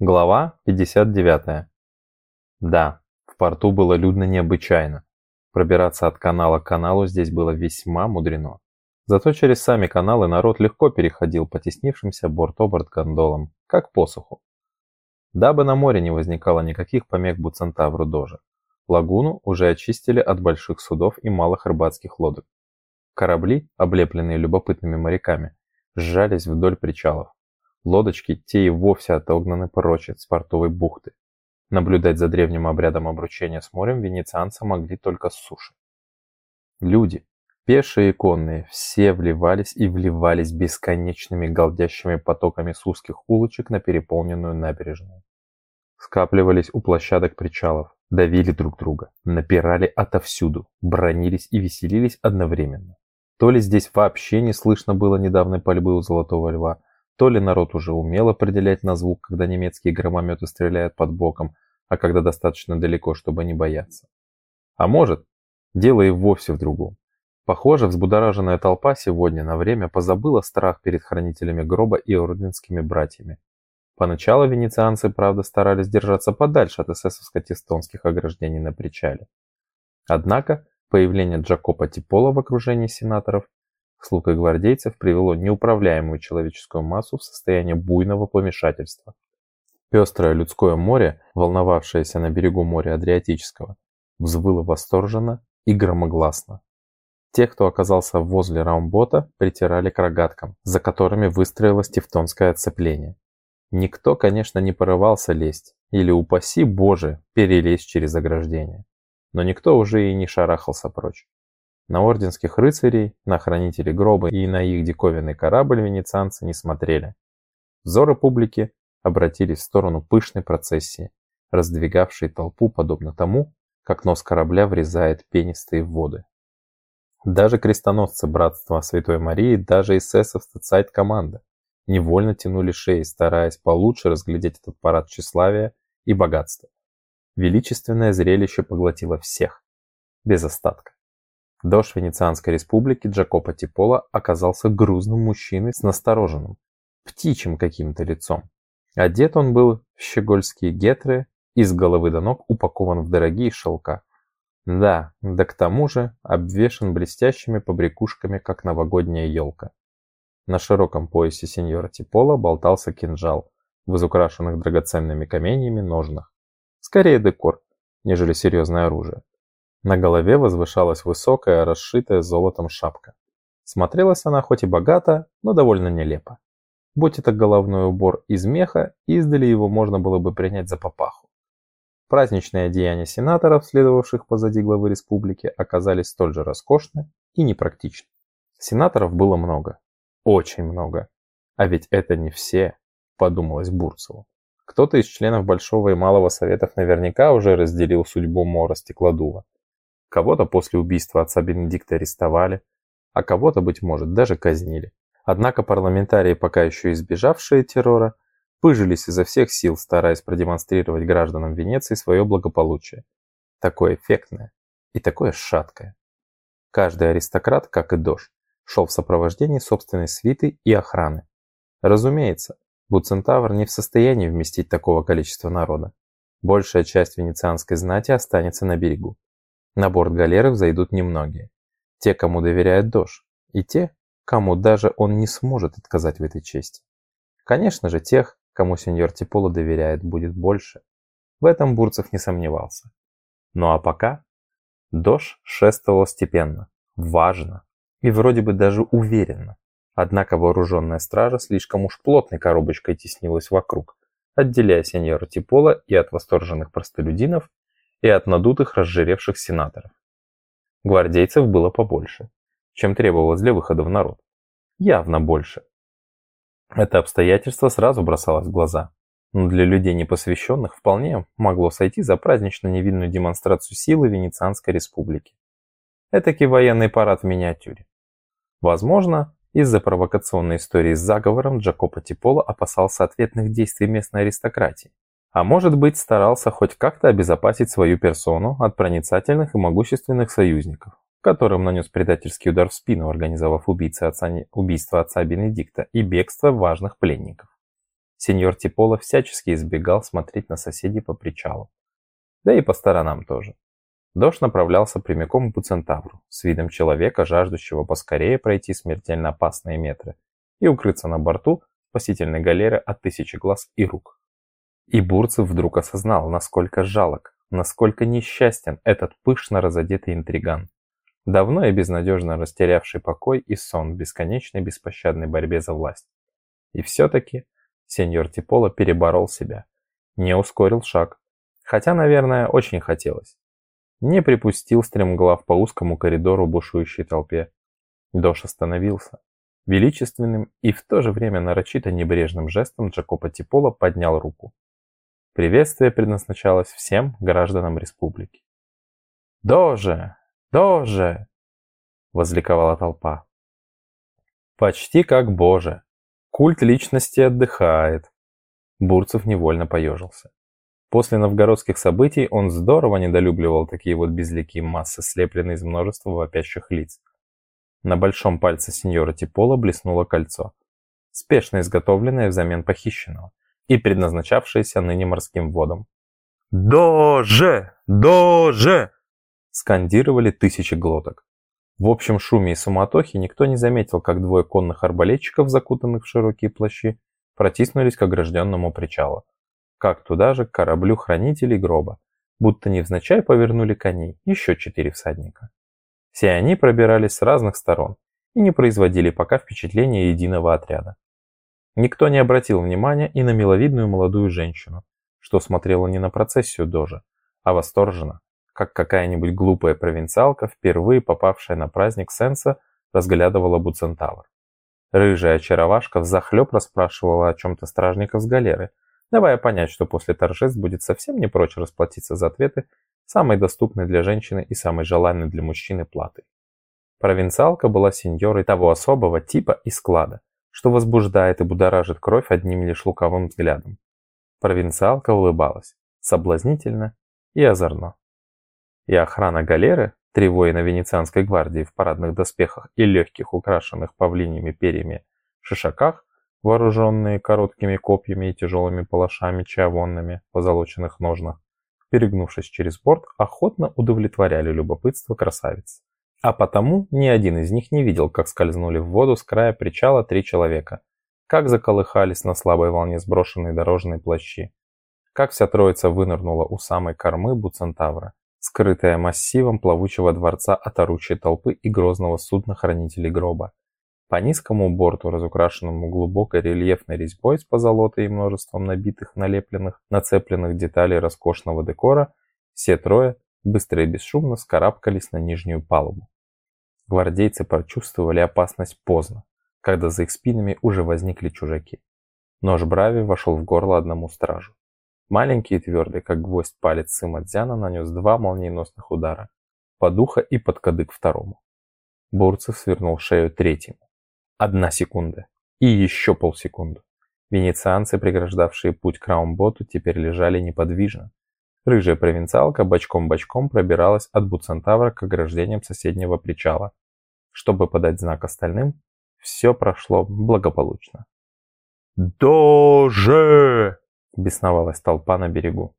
Глава 59. Да, в порту было людно необычайно. Пробираться от канала к каналу здесь было весьма мудрено. Зато через сами каналы народ легко переходил по теснившимся борт-оборт гондолам, как посуху. Дабы на море не возникало никаких помех Буцентавру Дожа, лагуну уже очистили от больших судов и малых рыбацких лодок. Корабли, облепленные любопытными моряками, сжались вдоль причалов. Лодочки те и вовсе отогнаны прочь от портовой бухты. Наблюдать за древним обрядом обручения с морем венецианцы могли только с суши. Люди, пешие и конные, все вливались и вливались бесконечными галдящими потоками с узких улочек на переполненную набережную. Скапливались у площадок причалов, давили друг друга, напирали отовсюду, бронились и веселились одновременно. То ли здесь вообще не слышно было недавней пальбы у Золотого Льва, то ли народ уже умел определять на звук, когда немецкие громометы стреляют под боком, а когда достаточно далеко, чтобы не бояться. А может, дело и вовсе в другом. Похоже, взбудораженная толпа сегодня на время позабыла страх перед хранителями гроба и орденскими братьями. Поначалу венецианцы, правда, старались держаться подальше от эсэсовско-тевтонских ограждений на причале. Однако, появление Джакопа Типола в окружении сенаторов слуг и гвардейцев привело неуправляемую человеческую массу в состояние буйного помешательства. Пестрое людское море, волновавшееся на берегу моря Адриатического, взвыло восторженно и громогласно. Те, кто оказался возле раумбота, притирали к рогаткам, за которыми выстроилось тевтонское оцепление. Никто, конечно, не порывался лезть, или, упаси Боже, перелезть через ограждение. Но никто уже и не шарахался прочь. На орденских рыцарей, на хранителей гроба и на их диковинный корабль венецианцы не смотрели. Взоры публики обратились в сторону пышной процессии, раздвигавшей толпу подобно тому, как нос корабля врезает пенистые воды. Даже крестоносцы Братства Святой Марии, даже эсэсовцы Цайт-команда невольно тянули шеи, стараясь получше разглядеть этот парад тщеславия и богатства. Величественное зрелище поглотило всех, без остатка. Дож Венецианской республики Джакопо Типоло оказался грузным мужчиной с настороженным, птичьим каким-то лицом. Одет он был в щегольские гетры и с головы до ног упакован в дорогие шелка. Да, да к тому же обвешан блестящими побрякушками, как новогодняя елка. На широком поясе сеньора Типоло болтался кинжал в изукрашенных драгоценными каменьями ножнах. Скорее декор, нежели серьезное оружие. На голове возвышалась высокая, расшитая золотом шапка. Смотрелась она хоть и богато, но довольно нелепо. Будь это головной убор из меха, издали его можно было бы принять за папаху. Праздничные одеяния сенаторов, следовавших позади главы республики, оказались столь же роскошны и непрактичны. Сенаторов было много. Очень много. А ведь это не все, подумалось Бурцеву. Кто-то из членов Большого и Малого Советов наверняка уже разделил судьбу Мора Стеклодува. Кого-то после убийства отца Бенедикта арестовали, а кого-то, быть может, даже казнили. Однако парламентарии, пока еще избежавшие террора, пыжились изо всех сил, стараясь продемонстрировать гражданам Венеции свое благополучие. Такое эффектное и такое шаткое. Каждый аристократ, как и Дож, шел в сопровождении собственной свиты и охраны. Разумеется, Буцентавр не в состоянии вместить такого количества народа. Большая часть венецианской знати останется на берегу. На борт галеры взойдут немногие. Те, кому доверяет Дож, и те, кому даже он не сможет отказать в этой чести. Конечно же, тех, кому сеньор Типоло доверяет, будет больше. В этом Бурцев не сомневался. Ну а пока Дож шествовал степенно, важно и вроде бы даже уверенно. Однако вооруженная стража слишком уж плотной коробочкой теснилась вокруг, отделяя сеньора Типоло и от восторженных простолюдинов, и от надутых разжиревших сенаторов. Гвардейцев было побольше, чем требовалось для выхода в народ. Явно больше. Это обстоятельство сразу бросалось в глаза, но для людей непосвященных вполне могло сойти за празднично невинную демонстрацию силы Венецианской республики. Этакий военный парад в миниатюре. Возможно, из-за провокационной истории с заговором Джакопо Типоло опасался ответных действий местной аристократии, а может быть старался хоть как-то обезопасить свою персону от проницательных и могущественных союзников, которым нанес предательский удар в спину, организовав убийцы отца, убийство отца Бенедикта и бегство важных пленников. сеньор Типоло всячески избегал смотреть на соседей по причалу. Да и по сторонам тоже. Дождь направлялся прямиком к Буцентавру, с видом человека, жаждущего поскорее пройти смертельно опасные метры и укрыться на борту спасительной галеры от тысячи глаз и рук. И Бурцев вдруг осознал, насколько жалок, насколько несчастен этот пышно разодетый интриган, давно и безнадежно растерявший покой и сон в бесконечной беспощадной борьбе за власть. И все-таки сеньор Типоло переборол себя, не ускорил шаг, хотя, наверное, очень хотелось. Не припустил стремглав по узкому коридору бушующей толпе. Дош остановился. Величественным и в то же время нарочито небрежным жестом Джакопо Типоло поднял руку. Приветствие предназначалось всем гражданам республики. «Доже! Доже!» – возликовала толпа. «Почти как Боже! Культ личности отдыхает!» Бурцев невольно поежился. После новгородских событий он здорово недолюбливал такие вот безликие массы, слепленные из множества вопящих лиц. На большом пальце сеньора Типола блеснуло кольцо, спешно изготовленное взамен похищенного и предназначавшееся ныне морским водам. «Доже! Доже!» скандировали тысячи глоток. В общем шуме и суматохе никто не заметил, как двое конных арбалетчиков, закутанных в широкие плащи, протиснулись к огражденному причалу как туда же к кораблю хранителей гроба, будто невзначай повернули коней еще четыре всадника. Все они пробирались с разных сторон и не производили пока впечатления единого отряда. Никто не обратил внимания и на миловидную молодую женщину, что смотрела не на процессию дожа, а восторженно, как какая-нибудь глупая провинциалка, впервые попавшая на праздник Сенса, разглядывала Буцентавр. Рыжая очаровашка взахлеб расспрашивала о чем-то стражников с галеры, давая понять, что после торжеств будет совсем не прочь расплатиться за ответы самой доступной для женщины и самой желанной для мужчины платой. Провинциалка была сеньорой того особого типа и склада, что возбуждает и будоражит кровь одним лишь луковым взглядом. Провинциалка улыбалась, соблазнительно и озорно. И охрана галеры, три воина венецианской гвардии в парадных доспехах и легких, украшенных павлиньими перьями, шишаках, вооруженные короткими копьями и тяжелыми палашами чавонными позолоченных ножнах, перегнувшись через борт, охотно удовлетворяли любопытство красавиц. А потому ни один из них не видел, как скользнули в воду с края причала три человека, как заколыхались на слабой волне сброшенные дорожные плащи, как вся троица вынырнула у самой кормы Буцентавра, скрытая массивом плавучего дворца от орущей толпы и грозного судна хранителей гроба, по низкому борту, разукрашенному глубокой рельефной резьбой с позолотой и множеством набитых, налепленных, нацепленных деталей роскошного декора, все трое быстро и бесшумно скарабкались на нижнюю палубу. Гвардейцы прочувствовали опасность поздно, когда за их спинами уже возникли чужаки. Нож Брави вошел в горло одному стражу. Маленький и твердый, как гвоздь палец Сыма Дзяна нанес два молниеносных удара, под ухо и под кадык второму. Бурцев свернул шею третьему. Одна секунда. И еще полсекунды. Венецианцы, преграждавшие путь к Раумботу, теперь лежали неподвижно. Рыжая провинциалка бочком-бочком пробиралась от Буцентавра к ограждениям соседнего причала. Чтобы подать знак остальным, все прошло благополучно. «Доже!» – бесновалась толпа на берегу.